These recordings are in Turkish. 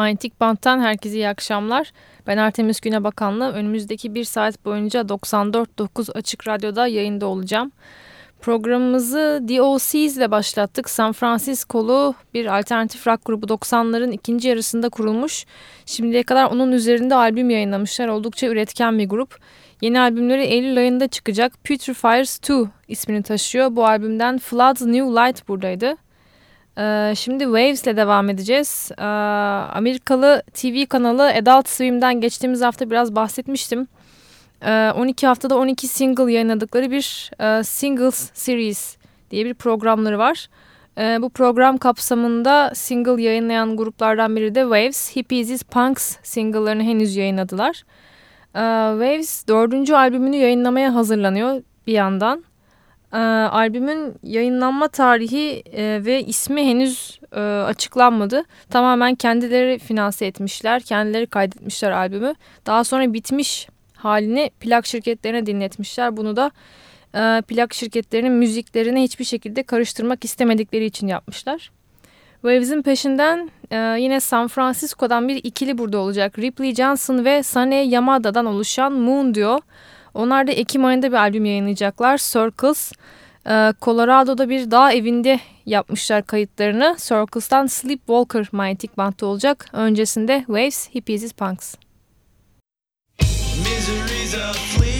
Manyetik Bant'tan herkese iyi akşamlar. Ben Artemis Güne Bakanlı. Önümüzdeki bir saat boyunca 94.9 Açık Radyo'da yayında olacağım. Programımızı The OCs ile başlattık. San Francisco'lu bir alternatif rock grubu 90'ların ikinci yarısında kurulmuş. Şimdiye kadar onun üzerinde albüm yayınlamışlar. Oldukça üretken bir grup. Yeni albümleri Eylül ayında çıkacak. Putrefires 2 ismini taşıyor. Bu albümden Floods New Light buradaydı. Ee, şimdi Waves ile devam edeceğiz. Ee, Amerikalı TV kanalı Adult Swim'den geçtiğimiz hafta biraz bahsetmiştim. 12 ee, haftada 12 single yayınladıkları bir e, Singles Series diye bir programları var. Bu program kapsamında single yayınlayan gruplardan biri de Waves. Hippies is Punks single'larını henüz yayınladılar. Waves dördüncü albümünü yayınlamaya hazırlanıyor bir yandan. E, albümün yayınlanma tarihi e, ve ismi henüz e, açıklanmadı. Tamamen kendileri finanse etmişler, kendileri kaydetmişler albümü. Daha sonra bitmiş halini plak şirketlerine dinletmişler. Bunu da e, plak şirketlerinin müziklerine hiçbir şekilde karıştırmak istemedikleri için yapmışlar. Waves'in peşinden e, yine San Francisco'dan bir ikili burada olacak. Ripley Johnson ve Sane Yamada'dan oluşan Moon diyor. Onlar da Ekim ayında bir albüm yayınlayacaklar. Circles. Ee, Colorado'da bir dağ evinde yapmışlar kayıtlarını. Circles'tan Sleepwalker manyetik bantta olacak. Öncesinde Waves, Hippies Punks. Misery's a fleeting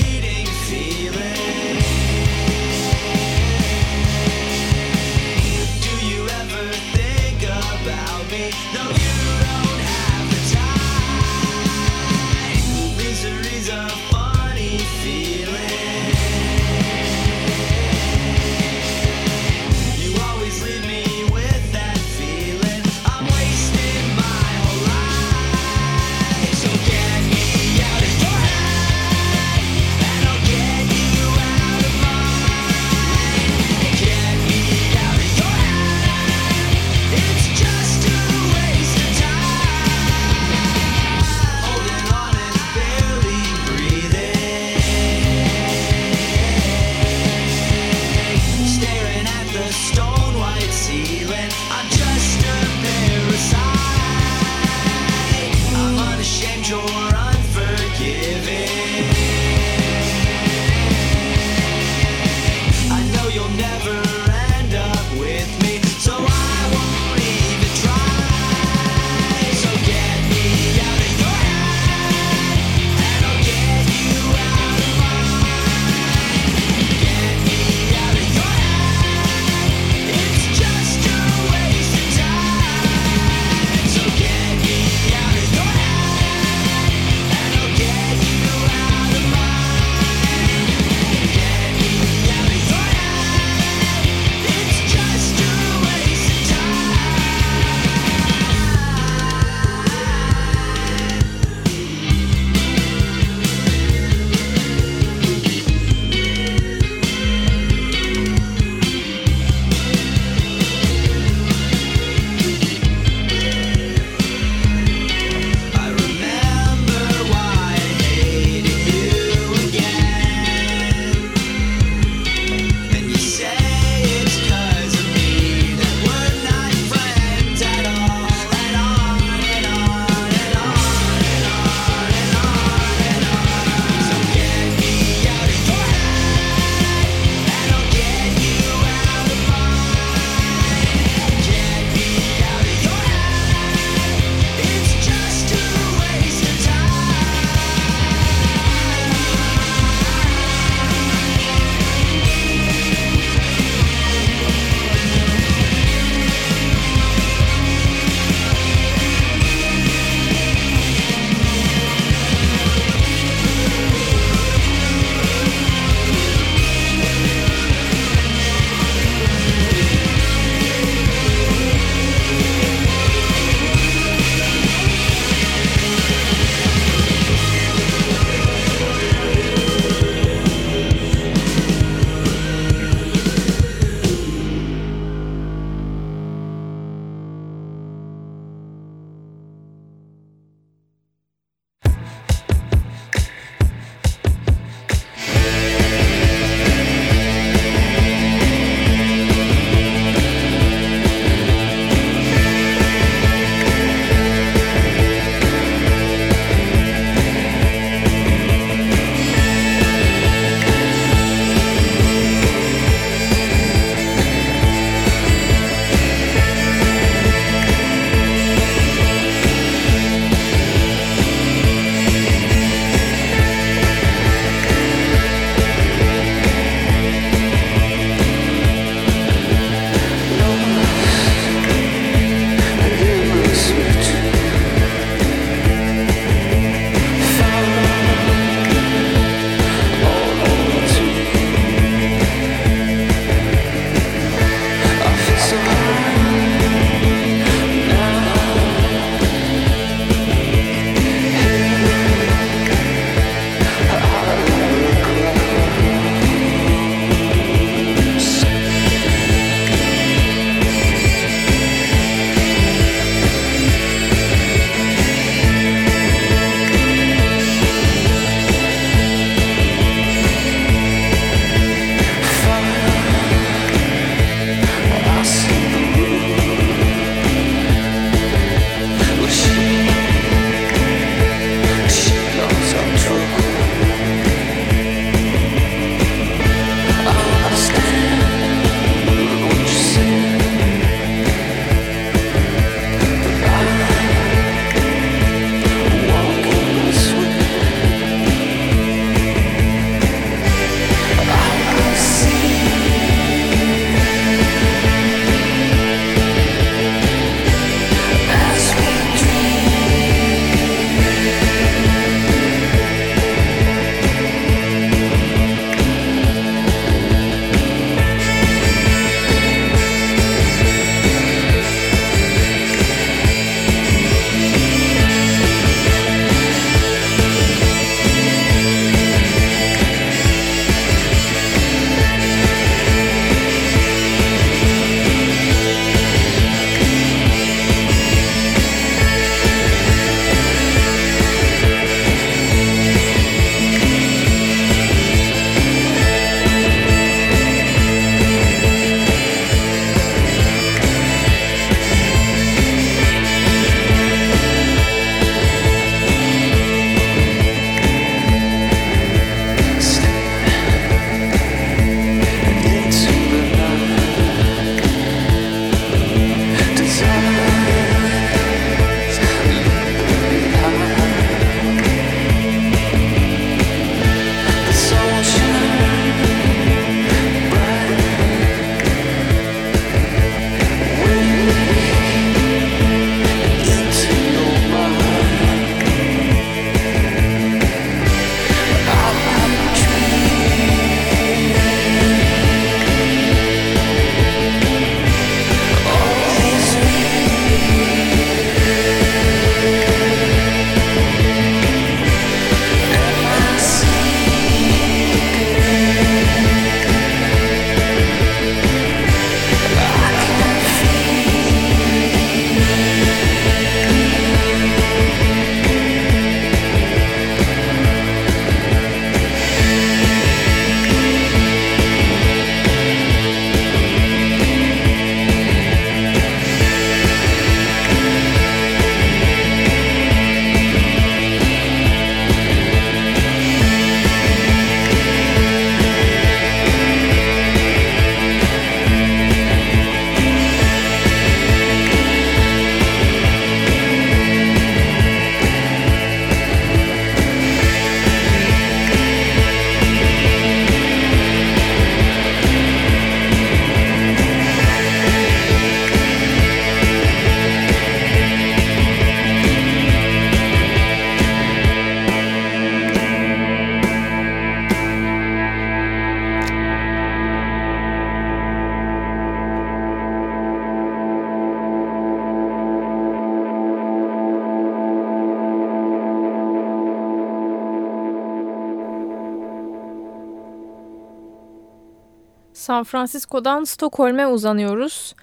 San Francisco'dan Stockholm'e uzanıyoruz.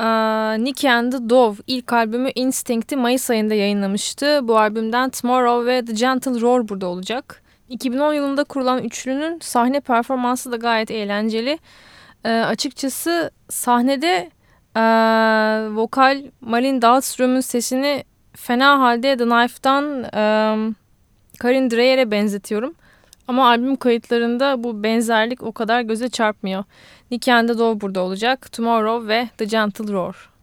Ee, Nicky and the Dove ilk albümü Instinct'i Mayıs ayında yayınlamıştı. Bu albümden Tomorrow ve The Gentle Roar burada olacak. 2010 yılında kurulan üçlünün sahne performansı da gayet eğlenceli. Ee, açıkçası sahnede e, vokal Malin Dahlström'ün sesini fena halde The Knife'dan e, Karin Dreyer'e benzetiyorum. Ama albüm kayıtlarında bu benzerlik o kadar göze çarpmıyor. Nicky and the Dove burada olacak. Tomorrow ve The Gentle Roar.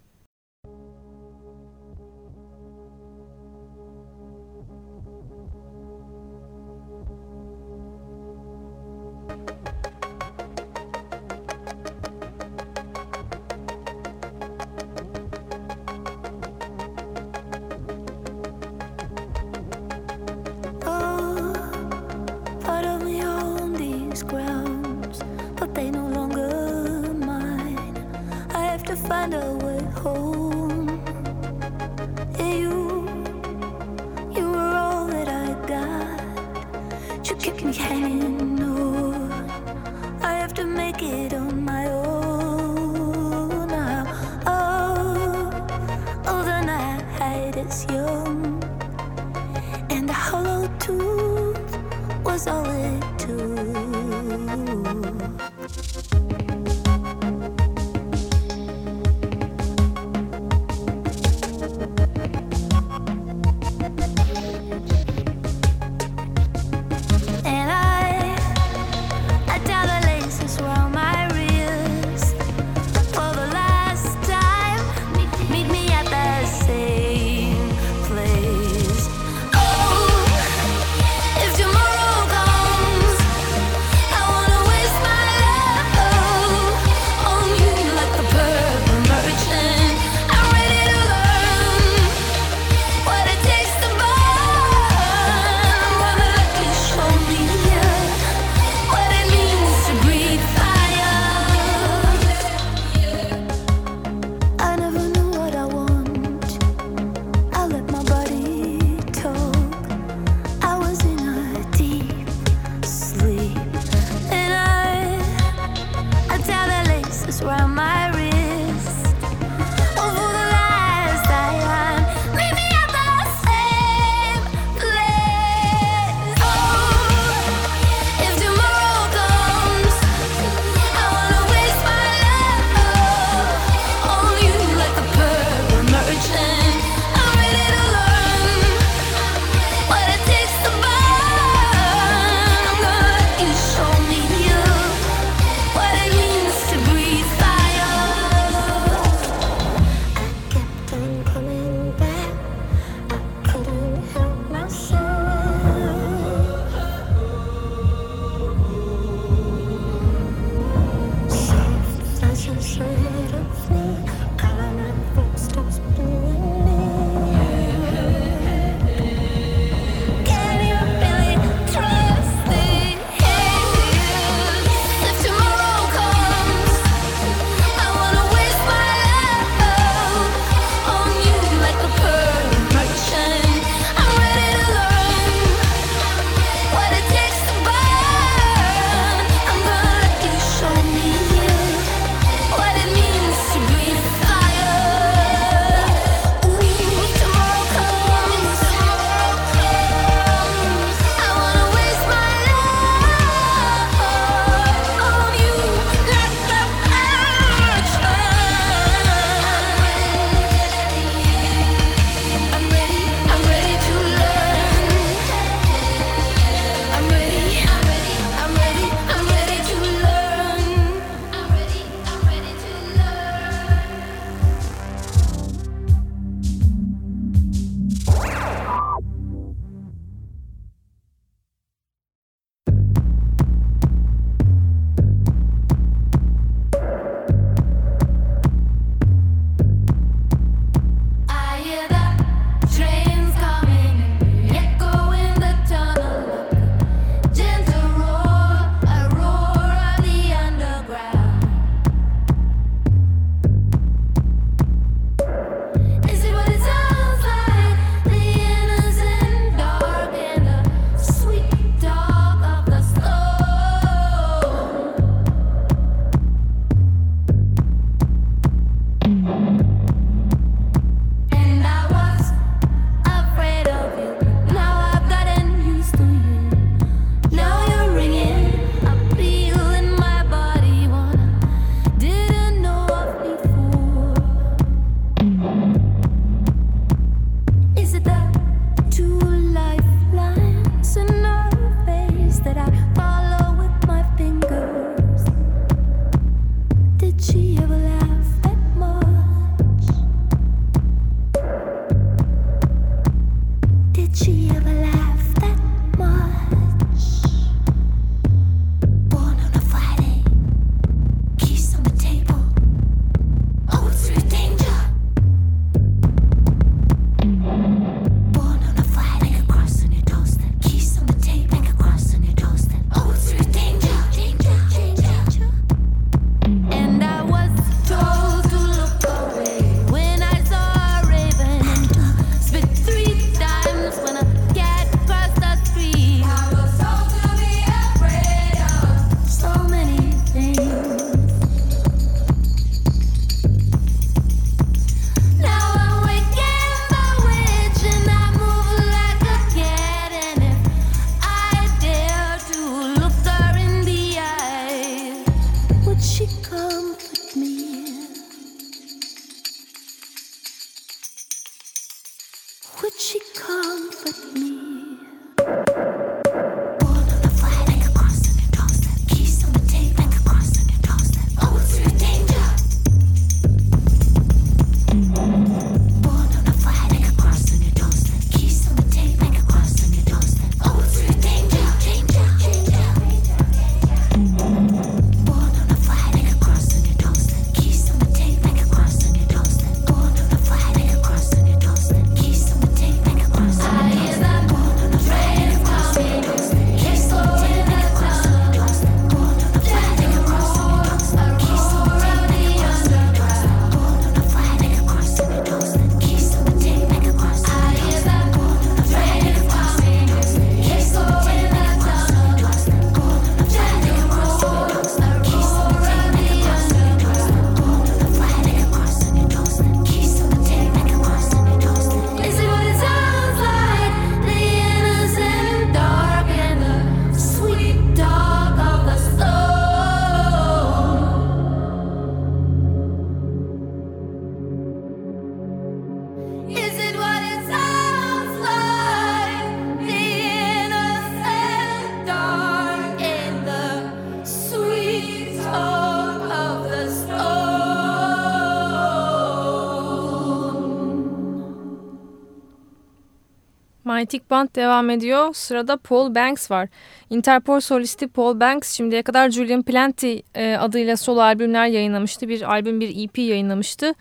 Manyetik Band devam ediyor. Sırada Paul Banks var. Interpol solisti Paul Banks şimdiye kadar Julian Plenty e, adıyla solo albümler yayınlamıştı. Bir albüm bir EP yayınlamıştı.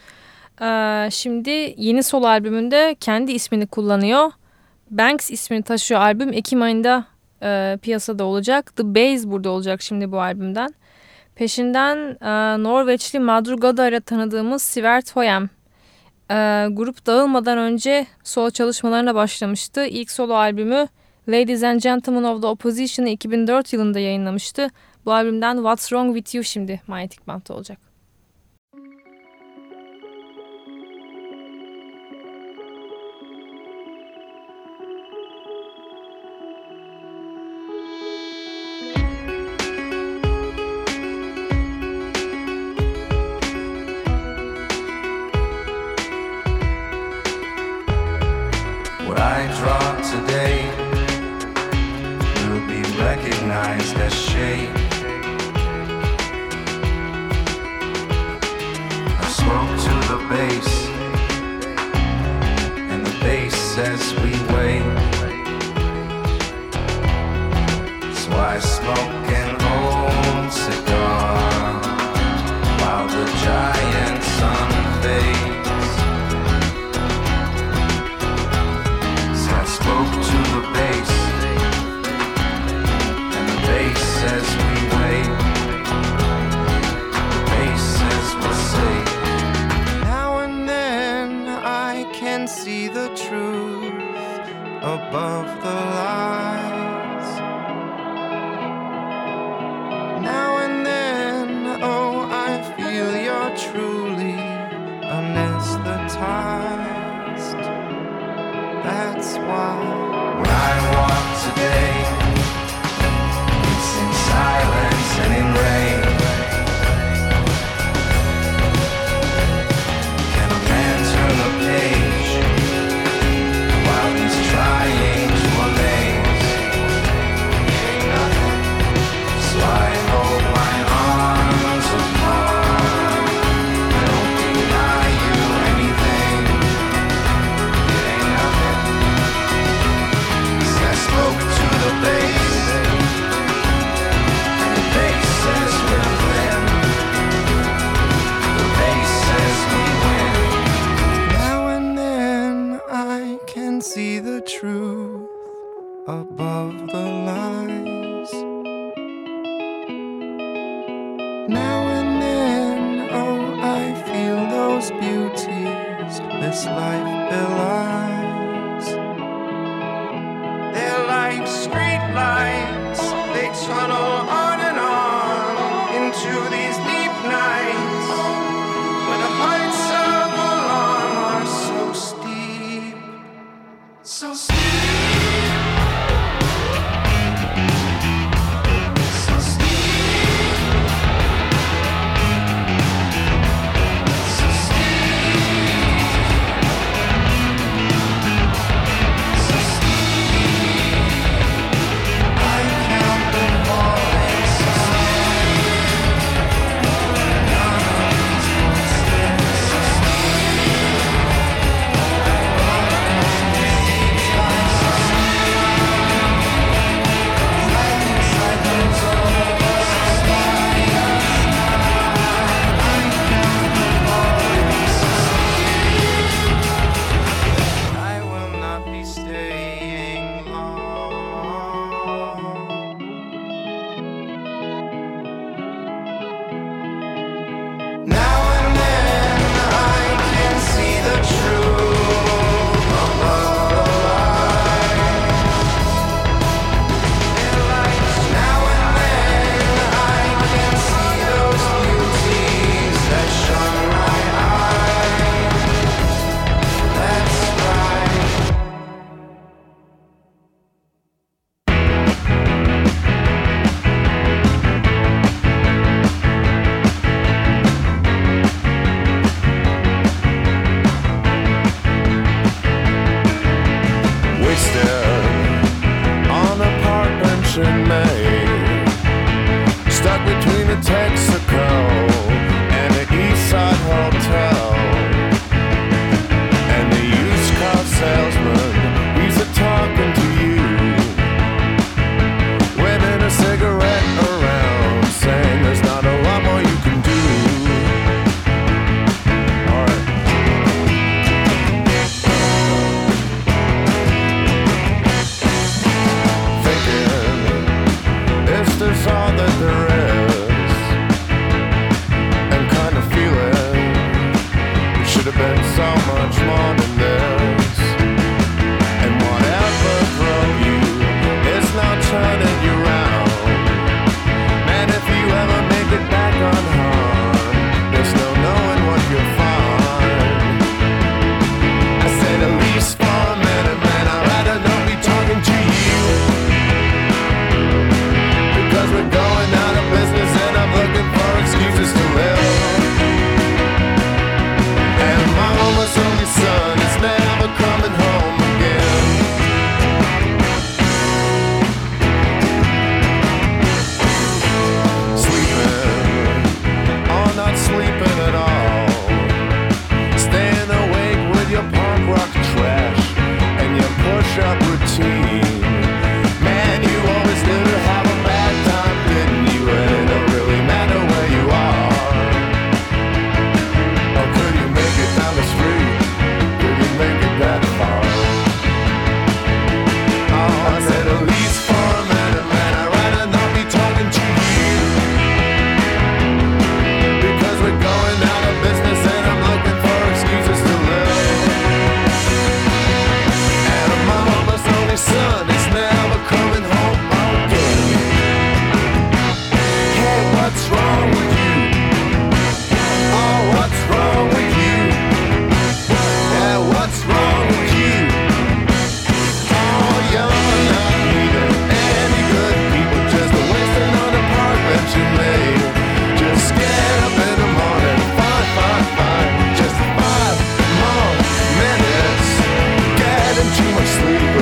E, şimdi yeni solo albümünde kendi ismini kullanıyor. Banks ismini taşıyor albüm. Ekim ayında e, piyasada olacak. The Bass burada olacak şimdi bu albümden. Peşinden Norveçli Madrugada ile tanıdığımız Sivert Hoyem e, grup dağılmadan önce solo çalışmalarına başlamıştı. İlk solo albümü Ladies and Gentlemen of the Opposition'ı 2004 yılında yayınlamıştı. Bu albümden What's Wrong With You şimdi Manyetik Band'da olacak. Above the lies. Now and then, oh, I feel you're truly anesthetized. That's why when I walk today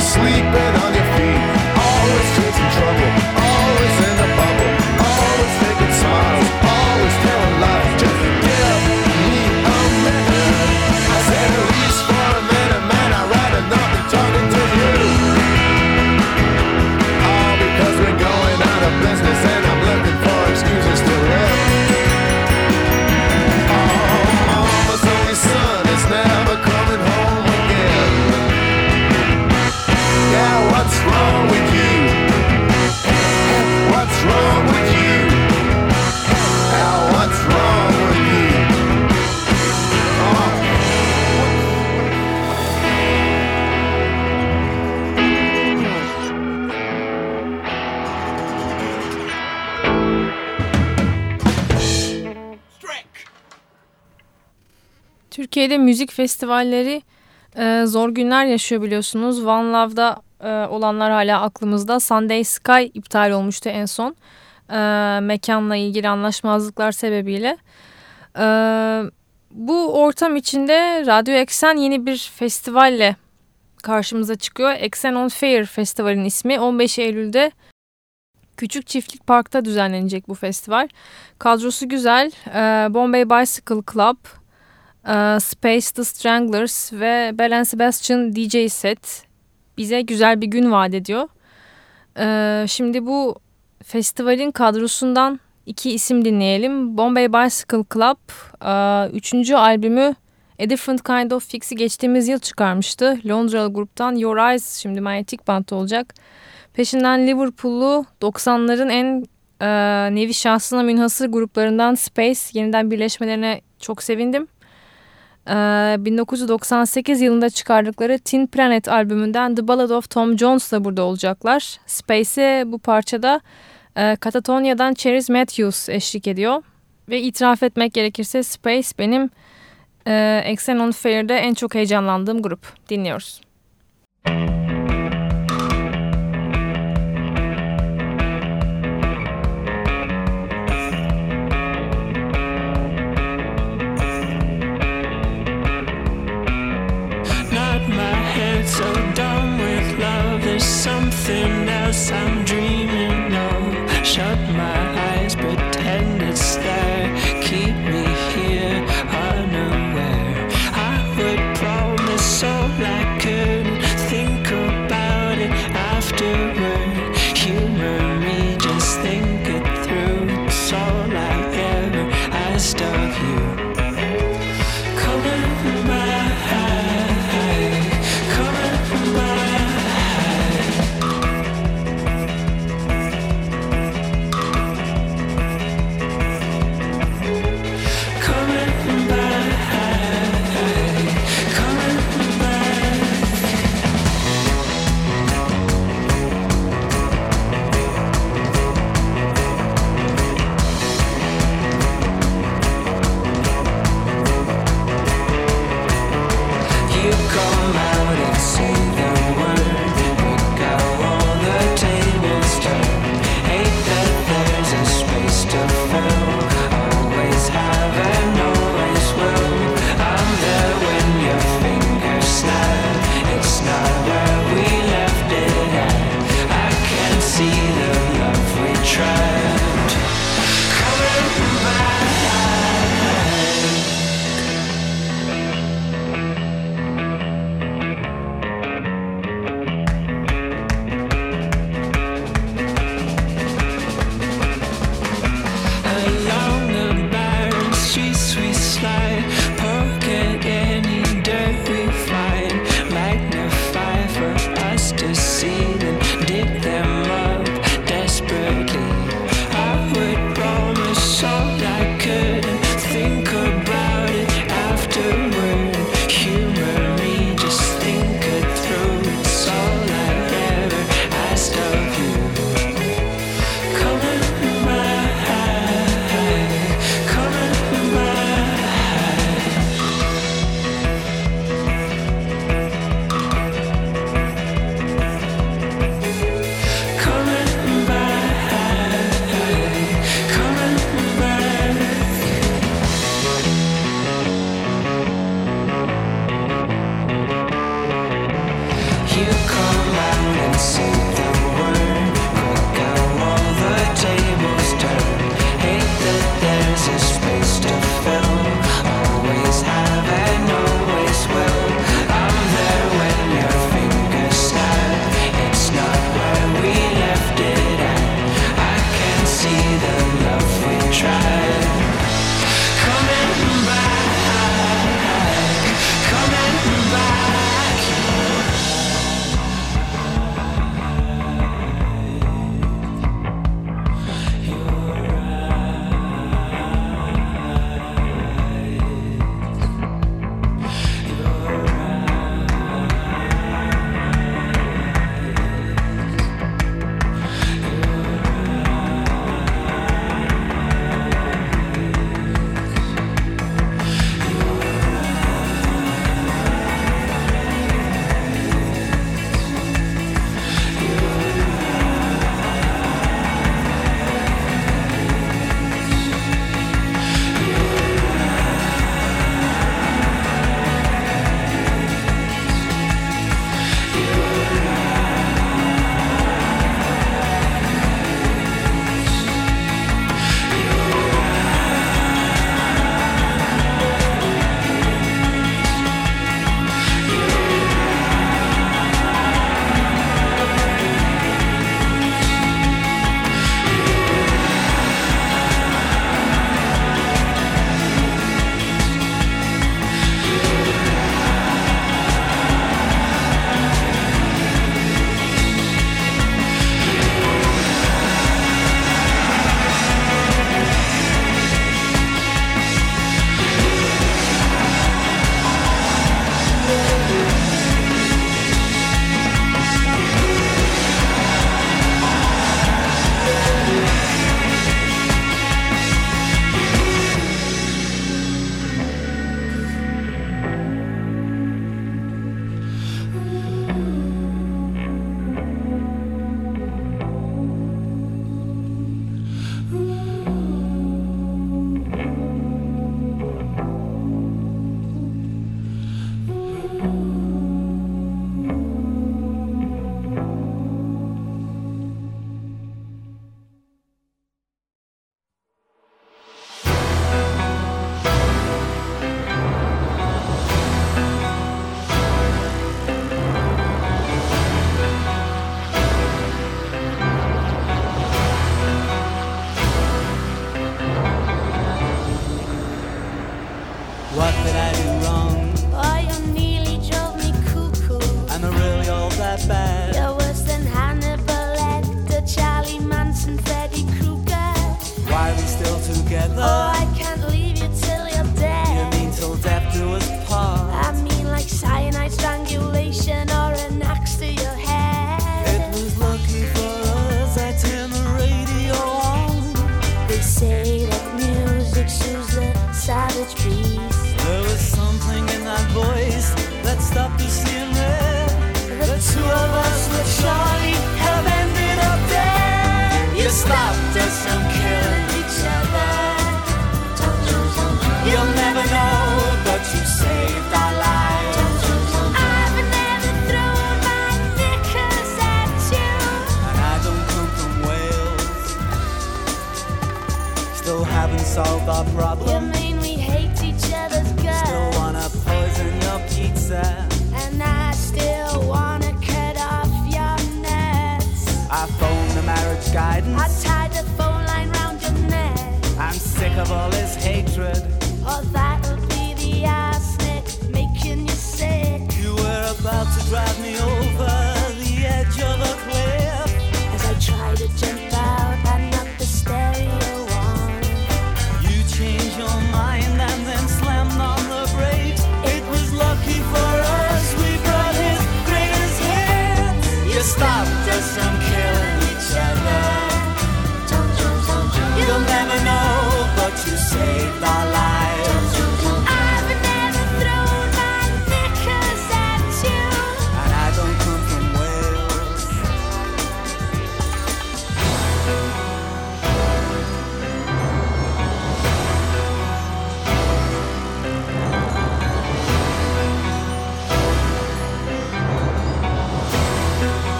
sleeping on your feet. Türkiye'de müzik festivalleri e, zor günler yaşıyor biliyorsunuz. One Love'da e, olanlar hala aklımızda. Sunday Sky iptal olmuştu en son. E, mekanla ilgili anlaşmazlıklar sebebiyle. E, bu ortam içinde Radyo Eksen yeni bir festivalle karşımıza çıkıyor. Eksen on Fair Festival'in ismi 15 Eylül'de Küçük Çiftlik Park'ta düzenlenecek bu festival. Kadrosu güzel. E, Bombay Bicycle Club, Space The Stranglers ve Bell Sebastian DJ set bize güzel bir gün vaat ediyor. E, şimdi bu festivalin kadrosundan iki isim dinleyelim. Bombay Bicycle Club e, üçüncü albümü A Different Kind of Fix'i geçtiğimiz yıl çıkarmıştı. Londralı gruptan Your Eyes şimdi manyetik bant olacak. Peşinden Liverpool'lu 90'ların en e, nevi şahsına münhasır gruplarından Space yeniden birleşmelerine çok sevindim. Ee, 1998 yılında çıkardıkları Tin Planet albümünden The Ballad of Tom Jones da burada olacaklar. Space'e bu parçada e, Katatonya'dan Cherries Matthews eşlik ediyor. Ve itiraf etmek gerekirse Space benim e, Exen on Fair'de en çok heyecanlandığım grup. Dinliyoruz. Nod something else I'm dreaming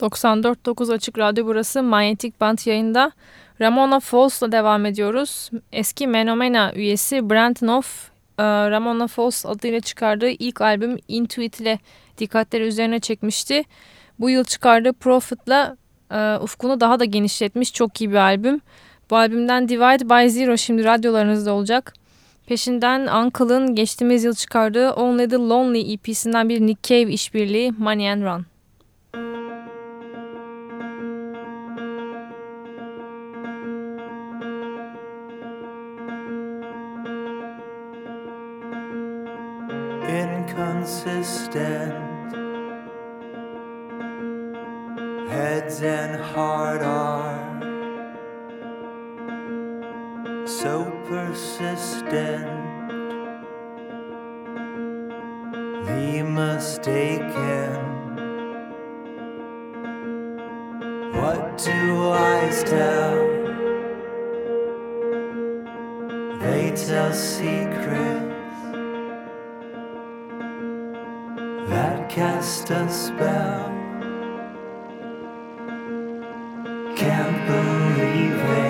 94.9 Açık Radyo burası Manyetik Band yayında. Ramona Falls'la devam ediyoruz. Eski Menomena üyesi Brentnoff, e, Ramona Falls adıyla çıkardığı ilk albüm Intuit ile dikkatleri üzerine çekmişti. Bu yıl çıkardığı Profit'la e, ufkunu daha da genişletmiş çok iyi bir albüm. Bu albümden Divide by Zero şimdi radyolarınızda olacak. Peşinden Uncle'ın geçtiğimiz yıl çıkardığı Only the Lonely EP'sinden bir Nick Cave işbirliği Money and Run. heart are so persistent. The mistaken. What do eyes tell? They tell secrets that cast a spell. leaving.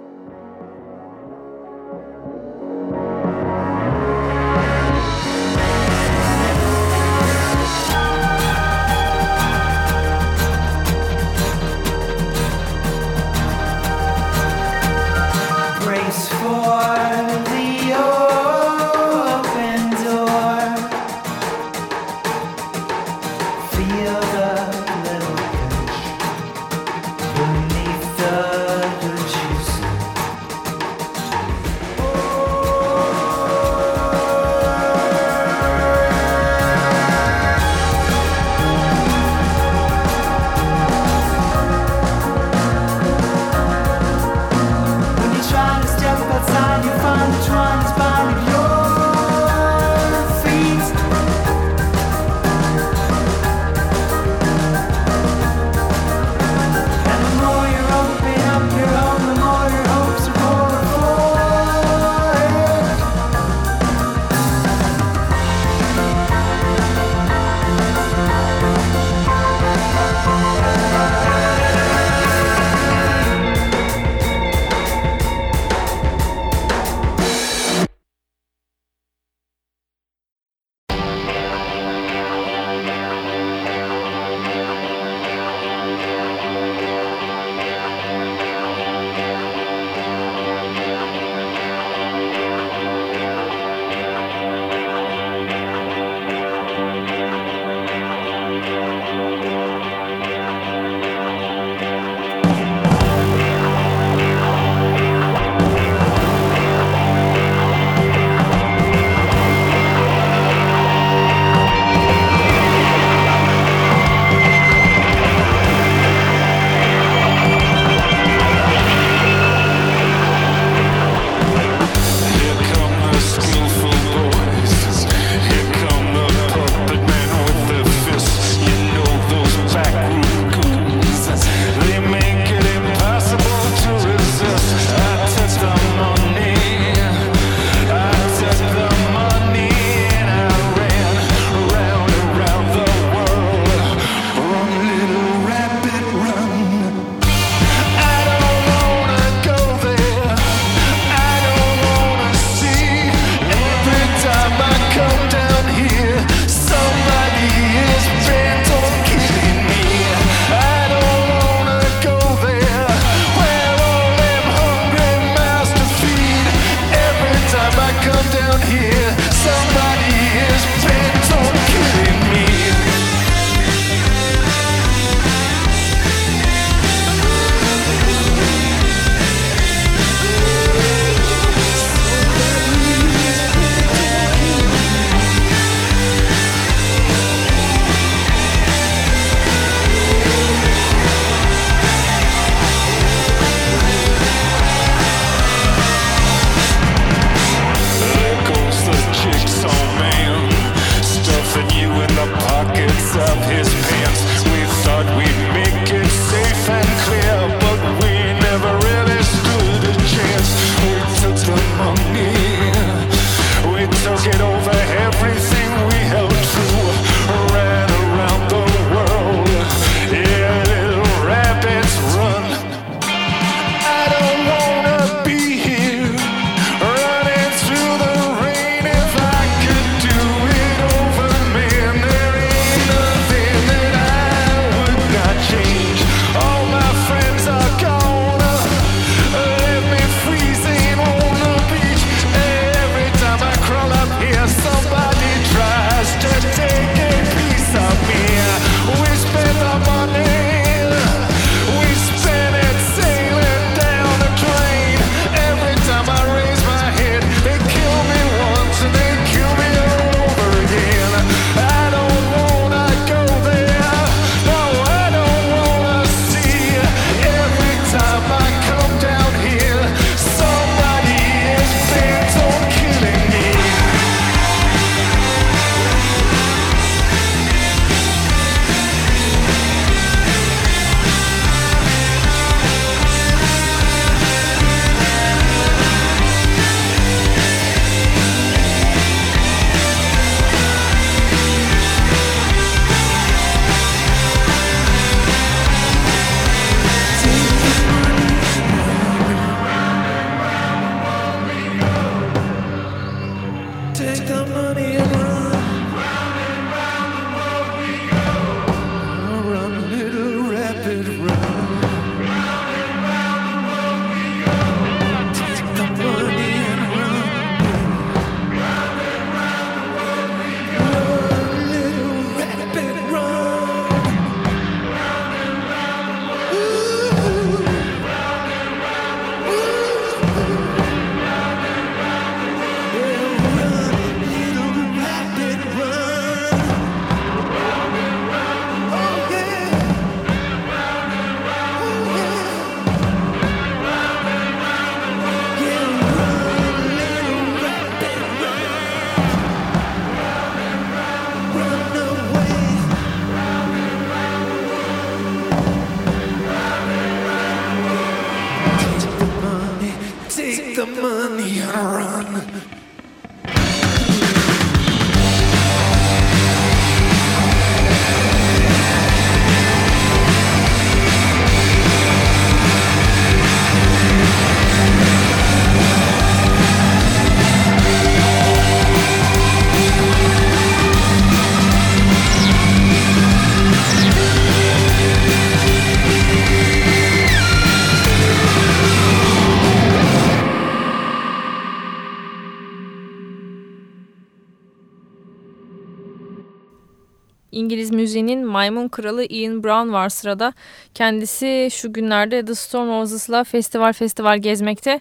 maymun kralı Ian Brown var sırada. Kendisi şu günlerde The Stone Roses'la festival festival gezmekte.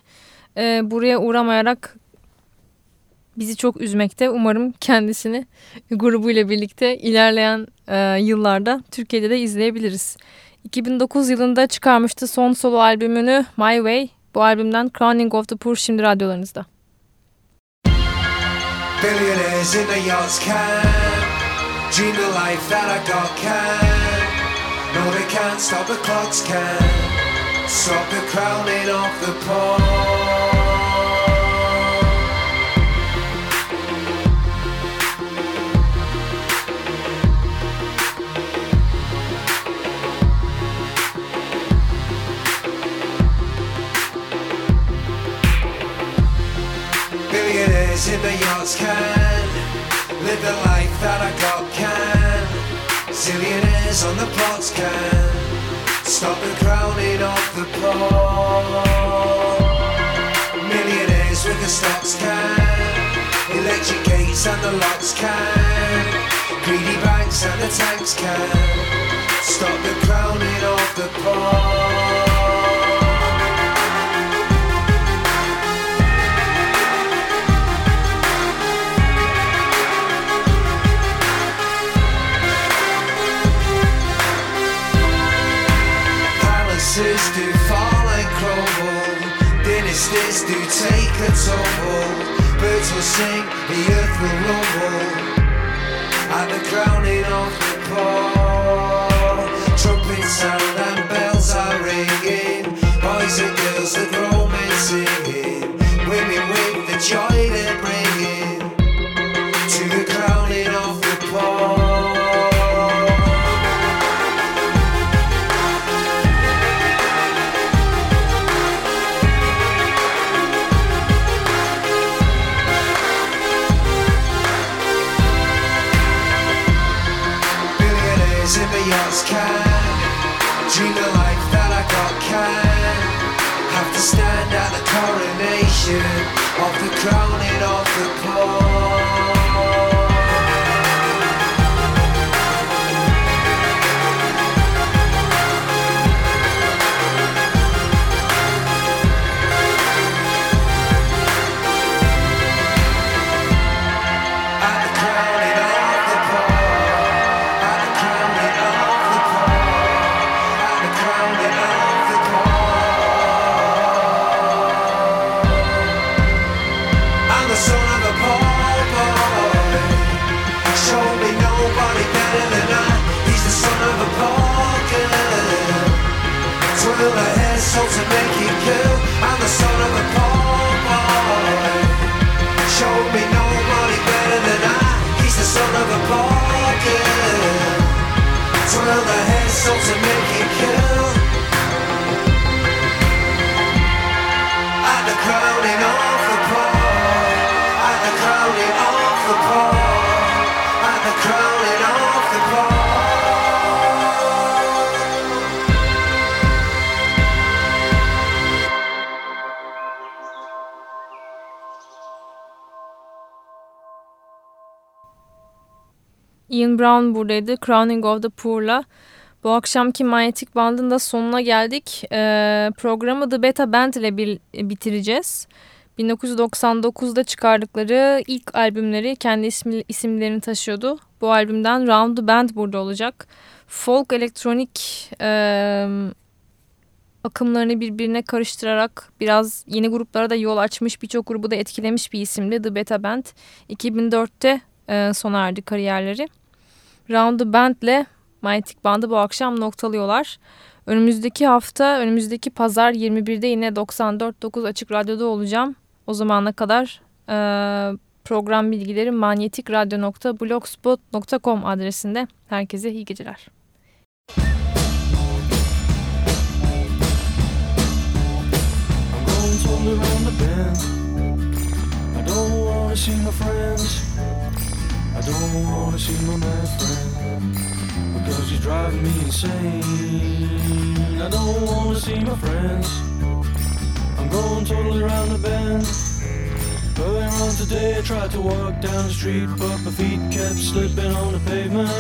Ee, buraya uğramayarak bizi çok üzmekte. Umarım kendisini grubuyla birlikte ilerleyen e, yıllarda Türkiye'de de izleyebiliriz. 2009 yılında çıkarmıştı son solo albümünü My Way. Bu albümden Crowning of the Poor şimdi radyolarınızda. Billionaires in the yachts can Dream the life that I got can No they can't stop the clocks can Stop the crowning of the poor in the yachts can live the life that I got. Zillionaires on the plots can stop the crowning of the poor. Millionaires with the stocks can electric gates and the locks can. Greedy banks and the tanks can stop the crowning of the poor. Do take a tumble Birds will sing, the earth will rumble. At the crowning of the poor Trumpets sound and bells are ringing. Boys and girls, the grown men singing Women with the joy they're bringing In can. Dream the life that I got can. Have to stand at the coronation Of the crowning of the poor her hair so to make it cool I'm the son of a poor boy. Showed me nobody better than I. He's the son of a poor girl Twirl the hair so to make Brown buradaydı. Crowning of the Poor'la. Bu akşamki Manyetik Band'ın da sonuna geldik. Ee, programı The Beta Band ile bitireceğiz. 1999'da çıkardıkları ilk albümleri kendi ismi, isimlerini taşıyordu. Bu albümden Round the Band burada olacak. Folk elektronik e, akımlarını birbirine karıştırarak biraz yeni gruplara da yol açmış birçok grubu da etkilemiş bir isimdi The Beta Band. 2004'te e, sona erdi kariyerleri. Round the Band ile Manyetic Band'ı bu akşam noktalıyorlar. Önümüzdeki hafta, önümüzdeki pazar 21'de yine 94.9 Açık Radyo'da olacağım. O zamana kadar e, program bilgileri manyetikradyo.blogspot.com adresinde. Herkese iyi geceler. I'm going I don't wanna see my mad friend because he's driving me insane. I don't wanna see my friends. I'm going totally around the bend. Earlier on today, I tried to walk down the street, but my feet kept slipping on the pavement.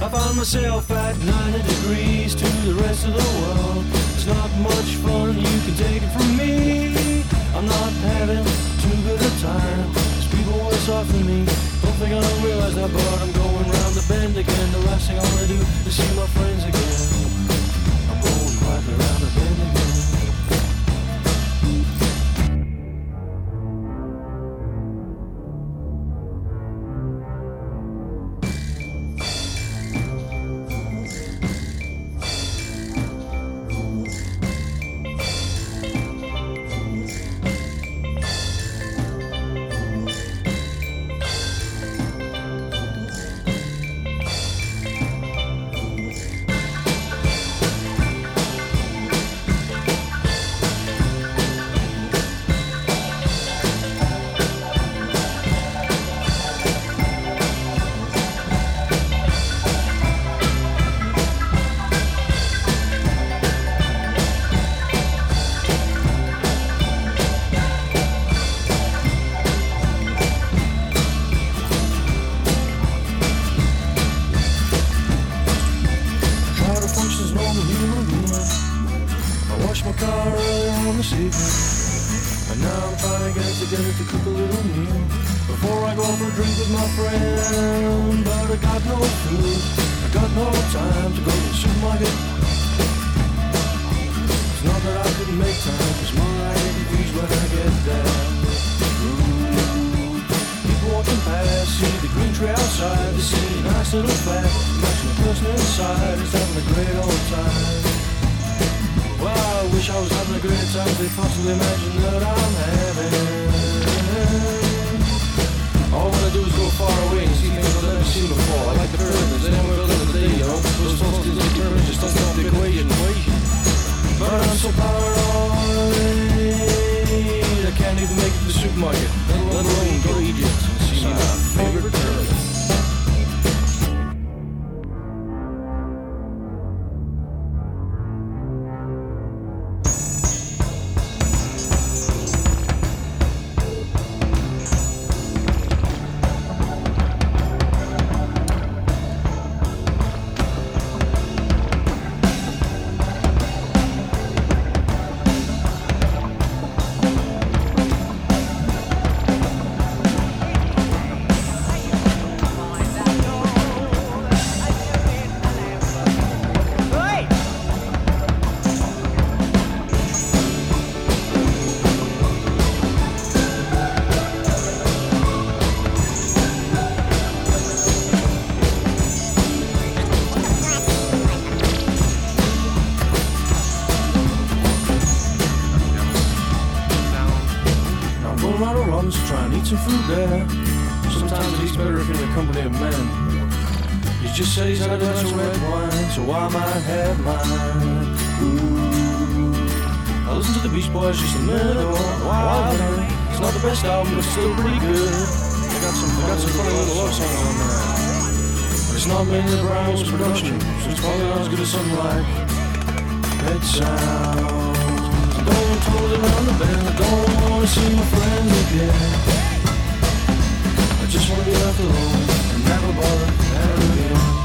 I found myself at 90 degrees to the rest of the world. It's not much fun, you can take it from me. I'm not having too good a time. People worse me. Don't think I don't realize that, but I'm going round the bend again. The last thing I wanna do is see my friends again. I'm going quietly round the bend again. It's not the Brown's production, so it's probably not as good as something like Pet Sounds. Don't told around the bend, I don't wanna see my friends again. I just wanna be left alone and never bother, never